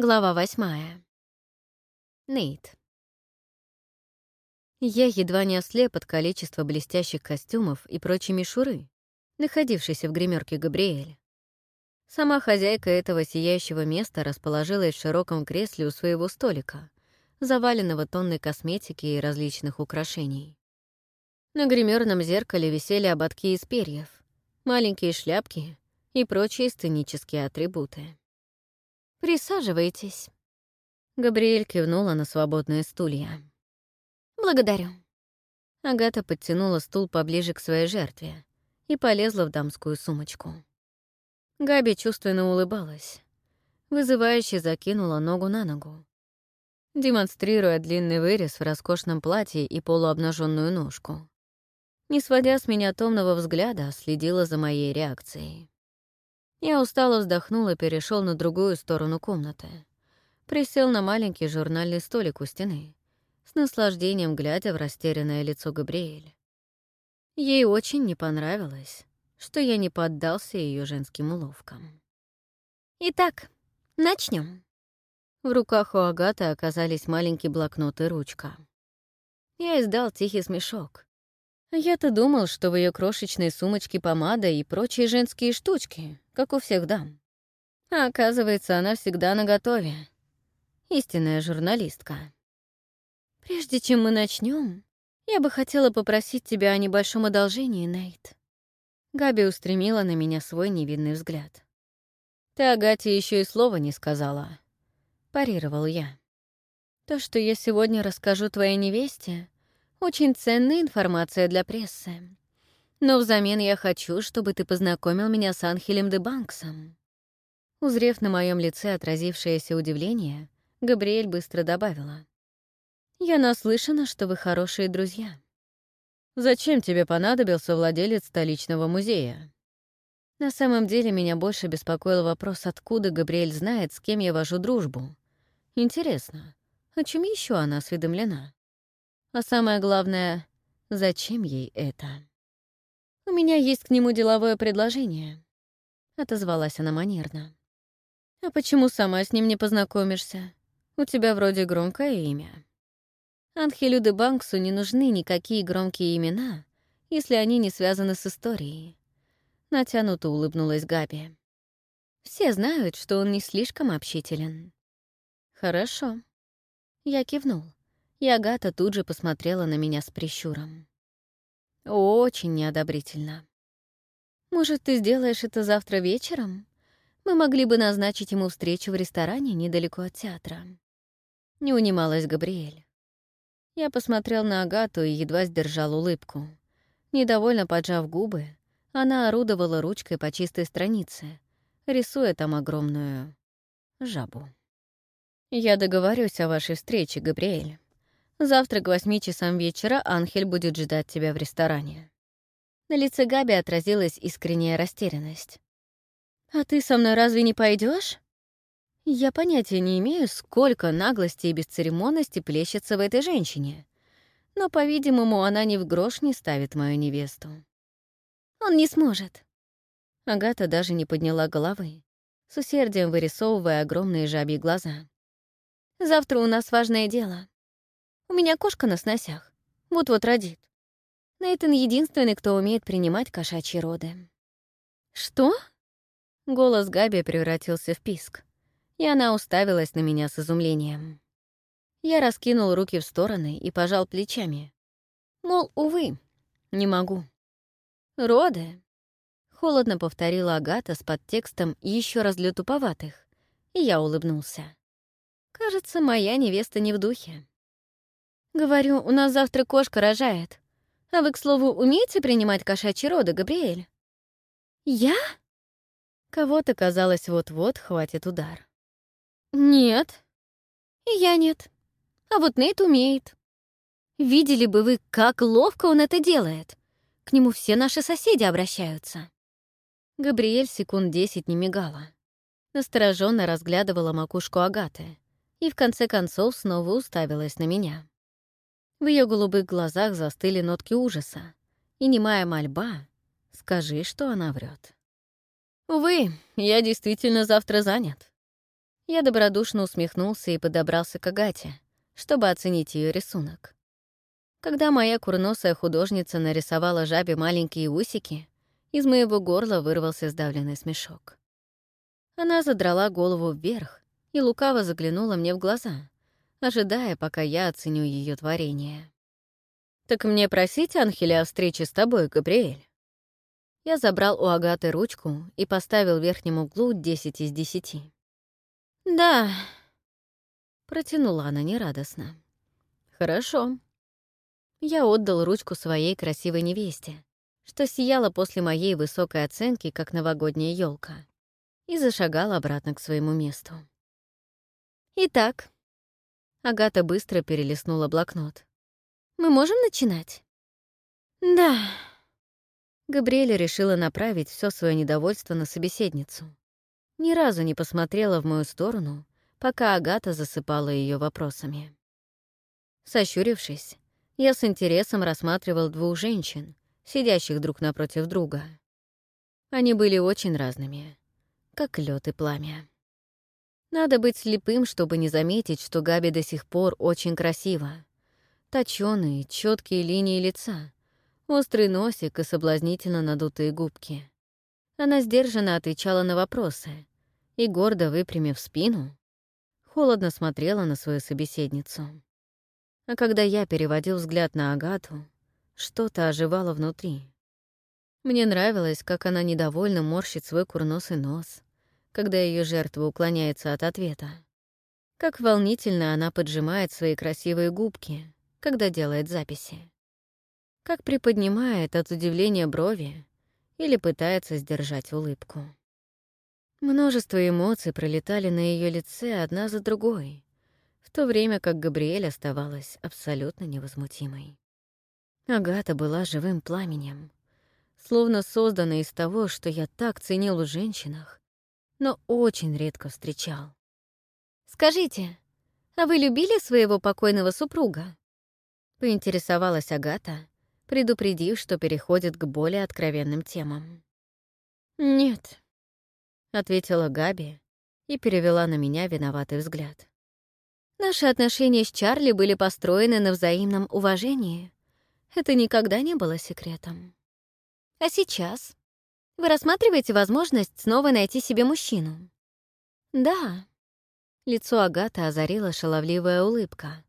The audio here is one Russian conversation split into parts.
Глава восьмая. Нейт. Я едва не ослеп от количества блестящих костюмов и прочей мишуры, находившейся в гримерке Габриэль. Сама хозяйка этого сияющего места расположилась в широком кресле у своего столика, заваленного тонной косметики и различных украшений. На гримерном зеркале висели ободки из перьев, маленькие шляпки и прочие сценические атрибуты. «Присаживайтесь». Габриэль кивнула на свободное стулья. «Благодарю». Агата подтянула стул поближе к своей жертве и полезла в дамскую сумочку. Габи чувственно улыбалась, вызывающе закинула ногу на ногу, демонстрируя длинный вырез в роскошном платье и полуобнаженную ножку. Не сводя с меня томного взгляда, следила за моей реакцией. Я устало вздохнул и перешел на другую сторону комнаты. Присел на маленький журнальный столик у стены, с наслаждением глядя в растерянное лицо Габриэль. Ей очень не понравилось, что я не поддался ее женским уловкам. «Итак, начнем. В руках у Агаты оказались маленький блокнот и ручка. Я издал тихий смешок, я-то думал, что в ее крошечной сумочке помада и прочие женские штучки, как у всех дам. А оказывается, она всегда наготове. Истинная журналистка. Прежде чем мы начнем, я бы хотела попросить тебя о небольшом одолжении, Нейт. Габи устремила на меня свой невинный взгляд. Ты Агате еще и слова не сказала. Парировал я. То, что я сегодня расскажу твоей невесте, очень ценная информация для прессы. Но взамен я хочу, чтобы ты познакомил меня с Анхелем де Банксом». Узрев на моем лице отразившееся удивление, Габриэль быстро добавила. «Я наслышана, что вы хорошие друзья». «Зачем тебе понадобился владелец столичного музея?» На самом деле меня больше беспокоил вопрос, откуда Габриэль знает, с кем я вожу дружбу. Интересно, о чем еще она осведомлена? А самое главное, зачем ей это? «У меня есть к нему деловое предложение», — отозвалась она манерно. «А почему сама с ним не познакомишься? У тебя вроде громкое имя». Анхелюды Банксу не нужны никакие громкие имена, если они не связаны с историей. Натянуто улыбнулась Габи. Все знают, что он не слишком общителен. Хорошо. Я кивнул и Агата тут же посмотрела на меня с прищуром. Очень неодобрительно. «Может, ты сделаешь это завтра вечером? Мы могли бы назначить ему встречу в ресторане недалеко от театра». Не унималась Габриэль. Я посмотрел на Агату и едва сдержал улыбку. Недовольно поджав губы, она орудовала ручкой по чистой странице, рисуя там огромную жабу. «Я договорюсь о вашей встрече, Габриэль», Завтра к восьми часам вечера Анхель будет ждать тебя в ресторане». На лице Габи отразилась искренняя растерянность. «А ты со мной разве не пойдешь? Я понятия не имею, сколько наглости и бесцеремонности плещется в этой женщине. Но, по-видимому, она ни в грош не ставит мою невесту. Он не сможет. Агата даже не подняла головы, с усердием вырисовывая огромные жабьи глаза. «Завтра у нас важное дело. У меня кошка на сносях. Вот-вот родит. Нейтан единственный, кто умеет принимать кошачьи роды. «Что?» Голос Габи превратился в писк, и она уставилась на меня с изумлением. Я раскинул руки в стороны и пожал плечами. Мол, увы, не могу. «Роды?» — холодно повторила Агата с подтекстом еще раз для туповатых, и я улыбнулся. «Кажется, моя невеста не в духе. «Говорю, у нас завтра кошка рожает. А вы, к слову, умеете принимать кошачьи роды, Габриэль?» «Я?» Кого-то, казалось, вот-вот хватит удар. «Нет. И я нет. А вот Нейт умеет. Видели бы вы, как ловко он это делает. К нему все наши соседи обращаются». Габриэль секунд десять не мигала. Настороженно разглядывала макушку Агаты и в конце концов снова уставилась на меня. В ее голубых глазах застыли нотки ужаса. И немая мольба «Скажи, что она врет. «Увы, я действительно завтра занят». Я добродушно усмехнулся и подобрался к Агате, чтобы оценить ее рисунок. Когда моя курносая художница нарисовала жабе маленькие усики, из моего горла вырвался сдавленный смешок. Она задрала голову вверх и лукаво заглянула мне в глаза, ожидая, пока я оценю ее творение. «Так мне просить Анхеля о встрече с тобой, Габриэль?» Я забрал у Агаты ручку и поставил в верхнем углу 10 из 10. «Да», — протянула она нерадостно. «Хорошо». Я отдал ручку своей красивой невесте, что сияла после моей высокой оценки, как новогодняя елка, и зашагал обратно к своему месту. «Итак», Агата быстро перелистнула блокнот. «Мы можем начинать?» «Да». Габриэля решила направить все свое недовольство на собеседницу. Ни разу не посмотрела в мою сторону, пока Агата засыпала ее вопросами. Сощурившись, я с интересом рассматривал двух женщин, сидящих друг напротив друга. Они были очень разными, как лед и пламя. Надо быть слепым, чтобы не заметить, что Габи до сих пор очень красива. Точёные, четкие линии лица, острый носик и соблазнительно надутые губки. Она сдержанно отвечала на вопросы и, гордо выпрямив спину, холодно смотрела на свою собеседницу. А когда я переводил взгляд на Агату, что-то оживало внутри. Мне нравилось, как она недовольно морщит свой курносый нос — когда ее жертва уклоняется от ответа. Как волнительно она поджимает свои красивые губки, когда делает записи. Как приподнимает от удивления брови или пытается сдержать улыбку. Множество эмоций пролетали на ее лице одна за другой, в то время как Габриэль оставалась абсолютно невозмутимой. Агата была живым пламенем, словно созданной из того, что я так ценил в женщинах, но очень редко встречал. «Скажите, а вы любили своего покойного супруга?» Поинтересовалась Агата, предупредив, что переходит к более откровенным темам. «Нет», — ответила Габи и перевела на меня виноватый взгляд. «Наши отношения с Чарли были построены на взаимном уважении. Это никогда не было секретом. А сейчас вы рассматриваете возможность снова найти себе мужчину? Да. Лицо Агаты озарила шаловливая улыбка,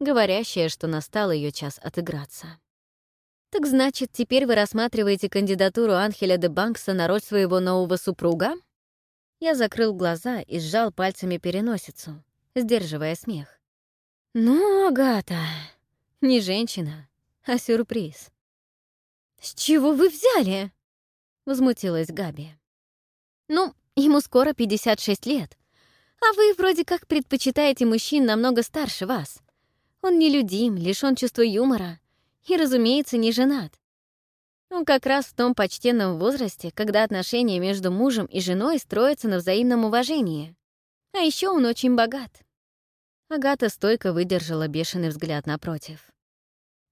говорящая, что настал ее час отыграться. Так значит, теперь вы рассматриваете кандидатуру Анхеля де Банкса на роль своего нового супруга? Я закрыл глаза и сжал пальцами переносицу, сдерживая смех. «Ну, Агата, не женщина, а сюрприз». «С чего вы взяли?» — возмутилась Габи. «Ну, ему скоро 56 лет, а вы вроде как предпочитаете мужчин намного старше вас. Он нелюдим, лишён чувства юмора и, разумеется, не женат. Он как раз в том почтенном возрасте, когда отношения между мужем и женой строятся на взаимном уважении. А еще он очень богат». Агата стойко выдержала бешеный взгляд напротив.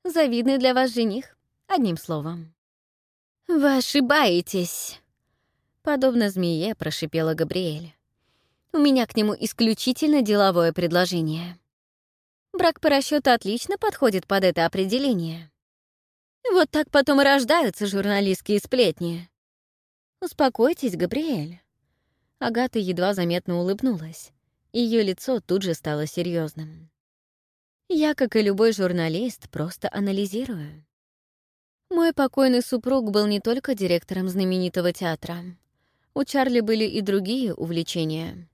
«Завидный для вас жених, одним словом». «Вы ошибаетесь!» Подобно змее прошипела Габриэль. «У меня к нему исключительно деловое предложение. Брак по расчету отлично подходит под это определение. Вот так потом и рождаются журналистские сплетни. Успокойтесь, Габриэль». Агата едва заметно улыбнулась. Ее лицо тут же стало серьезным. «Я, как и любой журналист, просто анализирую. Мой покойный супруг был не только директором знаменитого театра. У Чарли были и другие увлечения.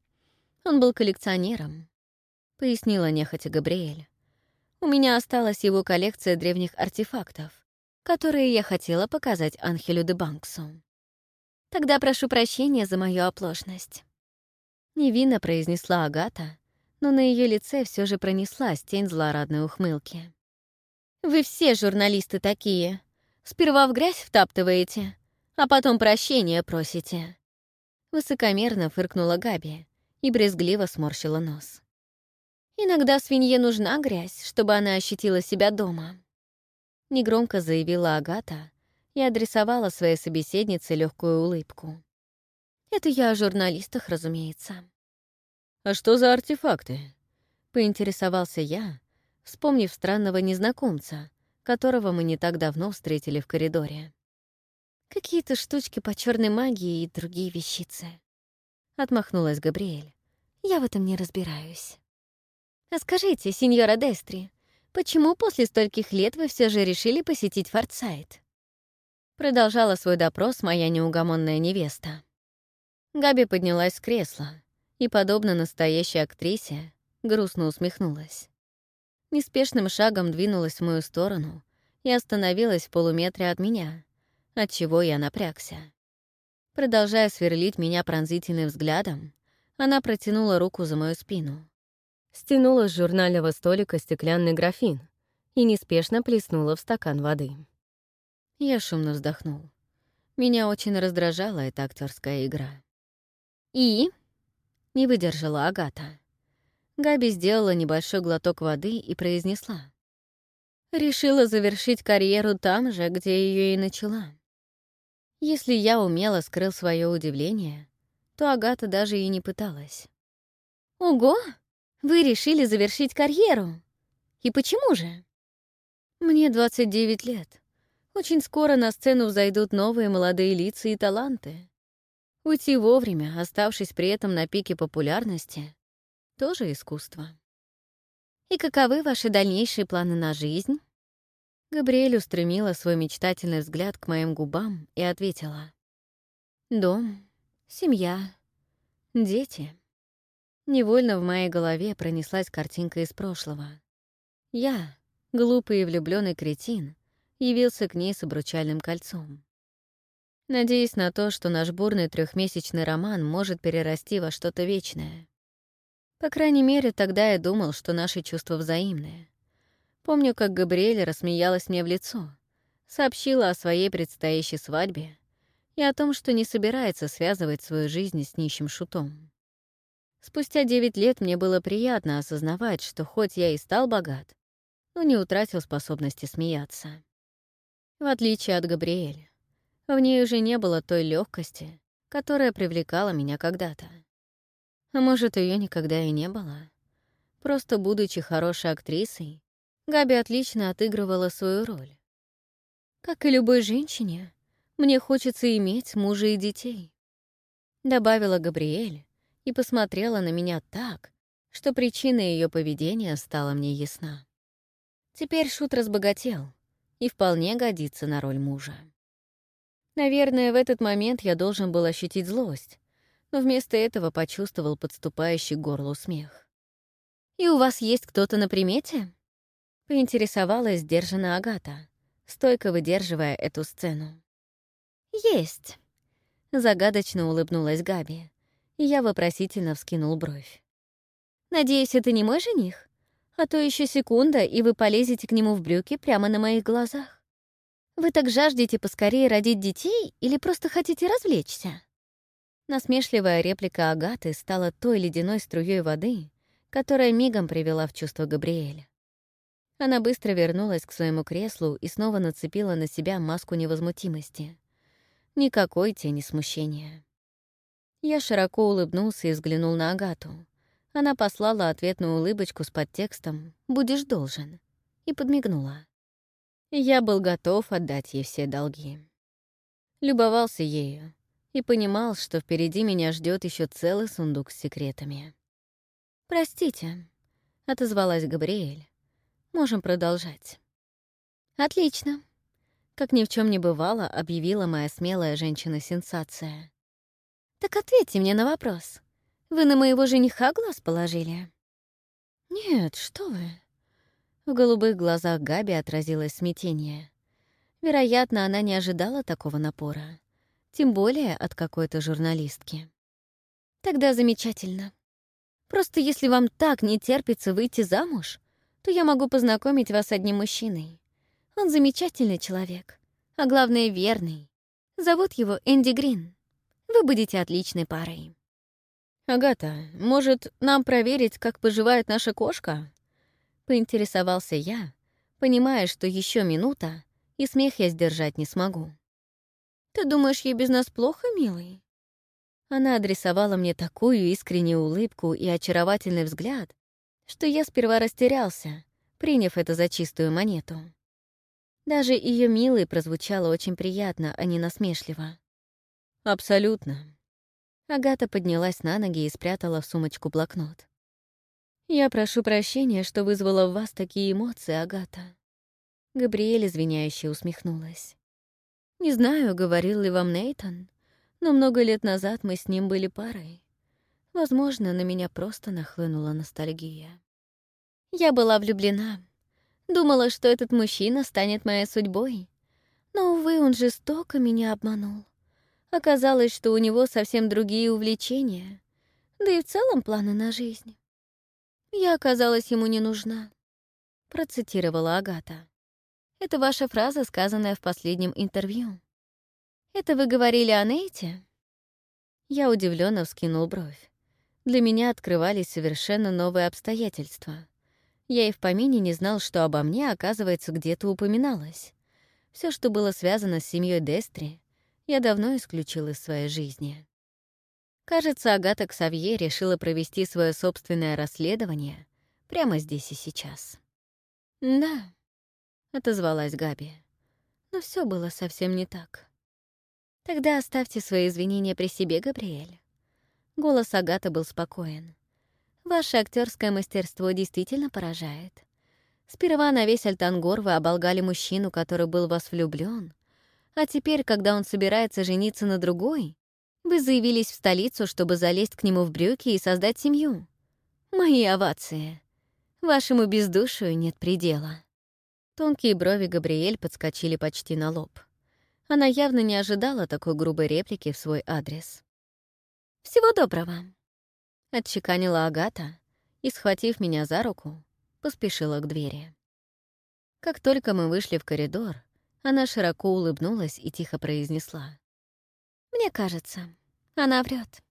Он был коллекционером, — пояснила нехотя Габриэль. У меня осталась его коллекция древних артефактов, которые я хотела показать Анхелю де Банксу. «Тогда прошу прощения за мою оплошность». Невинно произнесла Агата, но на ее лице все же пронеслась тень злорадной ухмылки. «Вы все журналисты такие. Сперва в грязь втаптываете, а потом прощения просите». Высокомерно фыркнула Габи и брезгливо сморщила нос. «Иногда свинье нужна грязь, чтобы она ощутила себя дома», — негромко заявила Агата и адресовала своей собеседнице легкую улыбку. «Это я о журналистах, разумеется». «А что за артефакты?» — поинтересовался я, вспомнив странного незнакомца, которого мы не так давно встретили в коридоре. «Какие-то штучки по черной магии и другие вещицы», — отмахнулась Габриэль. «Я в этом не разбираюсь». «А скажите, сеньора Дестри, почему после стольких лет вы все же решили посетить Фортсайт?» Продолжала свой допрос моя неугомонная невеста. Габи поднялась с кресла и, подобно настоящей актрисе, грустно усмехнулась неспешным шагом двинулась в мою сторону и остановилась в полуметре от меня, от чего я напрягся. Продолжая сверлить меня пронзительным взглядом, она протянула руку за мою спину. Стянула с журнального столика стеклянный графин и неспешно плеснула в стакан воды. Я шумно вздохнул. Меня очень раздражала эта актерская игра. «И?» — не выдержала Агата. Габи сделала небольшой глоток воды и произнесла. «Решила завершить карьеру там же, где ее и начала». Если я умело скрыл свое удивление, то Агата даже и не пыталась. «Ого! Вы решили завершить карьеру! И почему же?» «Мне 29 лет. Очень скоро на сцену взойдут новые молодые лица и таланты. Уйти вовремя, оставшись при этом на пике популярности — тоже искусство. «И каковы ваши дальнейшие планы на жизнь?» Габриэль устремила свой мечтательный взгляд к моим губам и ответила. «Дом, семья, дети». Невольно в моей голове пронеслась картинка из прошлого. Я, глупый и влюбленный кретин, явился к ней с обручальным кольцом. Надеясь на то, что наш бурный трехмесячный роман может перерасти во что-то вечное. По крайней мере, тогда я думал, что наши чувства взаимные. Помню, как Габриэль рассмеялась мне в лицо, сообщила о своей предстоящей свадьбе и о том, что не собирается связывать свою жизнь с нищим шутом. Спустя девять лет мне было приятно осознавать, что хоть я и стал богат, но не утратил способности смеяться. В отличие от Габриэль, в ней уже не было той легкости, которая привлекала меня когда-то. А может, ее никогда и не было. Просто будучи хорошей актрисой, Габи отлично отыгрывала свою роль. Как и любой женщине, мне хочется иметь мужа и детей. Добавила Габриэль и посмотрела на меня так, что причина ее поведения стала мне ясна. Теперь Шут разбогател и вполне годится на роль мужа. Наверное, в этот момент я должен был ощутить злость, но вместо этого почувствовал подступающий горлу смех. «И у вас есть кто-то на примете?» — поинтересовалась сдержанная Агата, стойко выдерживая эту сцену. «Есть!» — загадочно улыбнулась Габи, и я вопросительно вскинул бровь. «Надеюсь, это не мой жених? А то еще секунда, и вы полезете к нему в брюки прямо на моих глазах. Вы так жаждете поскорее родить детей или просто хотите развлечься?» Насмешливая реплика Агаты стала той ледяной струей воды, которая мигом привела в чувство Габриэля. Она быстро вернулась к своему креслу и снова нацепила на себя маску невозмутимости. Никакой тени смущения. Я широко улыбнулся и взглянул на Агату. Она послала ответную улыбочку с подтекстом «Будешь должен» и подмигнула. Я был готов отдать ей все долги. Любовался ею, и понимал, что впереди меня ждет еще целый сундук с секретами. «Простите», — отозвалась Габриэль. «Можем продолжать». «Отлично», — как ни в чем не бывало, объявила моя смелая женщина-сенсация. «Так ответьте мне на вопрос. Вы на моего жениха глаз положили?» «Нет, что вы». В голубых глазах Габи отразилось смятение. Вероятно, она не ожидала такого напора тем более от какой-то журналистки. Тогда замечательно. Просто если вам так не терпится выйти замуж, то я могу познакомить вас с одним мужчиной. Он замечательный человек, а главное — верный. Зовут его Энди Грин. Вы будете отличной парой. «Агата, может, нам проверить, как поживает наша кошка?» Поинтересовался я, понимая, что еще минута, и смех я сдержать не смогу. Ты думаешь, ей без нас плохо, милый?» Она адресовала мне такую искреннюю улыбку и очаровательный взгляд, что я сперва растерялся, приняв это за чистую монету. Даже ее милый прозвучало очень приятно, а не насмешливо. «Абсолютно». Агата поднялась на ноги и спрятала в сумочку блокнот. «Я прошу прощения, что вызвала в вас такие эмоции, Агата». Габриэль извиняюще усмехнулась. Не знаю, говорил ли вам Нейтон, но много лет назад мы с ним были парой. Возможно, на меня просто нахлынула ностальгия. Я была влюблена. Думала, что этот мужчина станет моей судьбой. Но, увы, он жестоко меня обманул. Оказалось, что у него совсем другие увлечения, да и в целом планы на жизнь. Я оказалась ему не нужна, процитировала Агата. Это ваша фраза, сказанная в последнем интервью. Это вы говорили о Нейте? Я удивленно вскинул бровь. Для меня открывались совершенно новые обстоятельства. Я и в помине не знал, что обо мне, оказывается, где-то упоминалось. Все, что было связано с семьей Дестри, я давно исключил из своей жизни. Кажется, Агата Ксавье решила провести свое собственное расследование прямо здесь и сейчас. Да, — отозвалась Габи. Но все было совсем не так. «Тогда оставьте свои извинения при себе, Габриэль». Голос Агата был спокоен. «Ваше актерское мастерство действительно поражает. Сперва на весь Альтангор вы оболгали мужчину, который был в вас влюблен, а теперь, когда он собирается жениться на другой, вы заявились в столицу, чтобы залезть к нему в брюки и создать семью. Мои овации. Вашему бездушию нет предела». Тонкие брови Габриэль подскочили почти на лоб. Она явно не ожидала такой грубой реплики в свой адрес. «Всего доброго!» — отчеканила Агата и, схватив меня за руку, поспешила к двери. Как только мы вышли в коридор, она широко улыбнулась и тихо произнесла. «Мне кажется, она врет.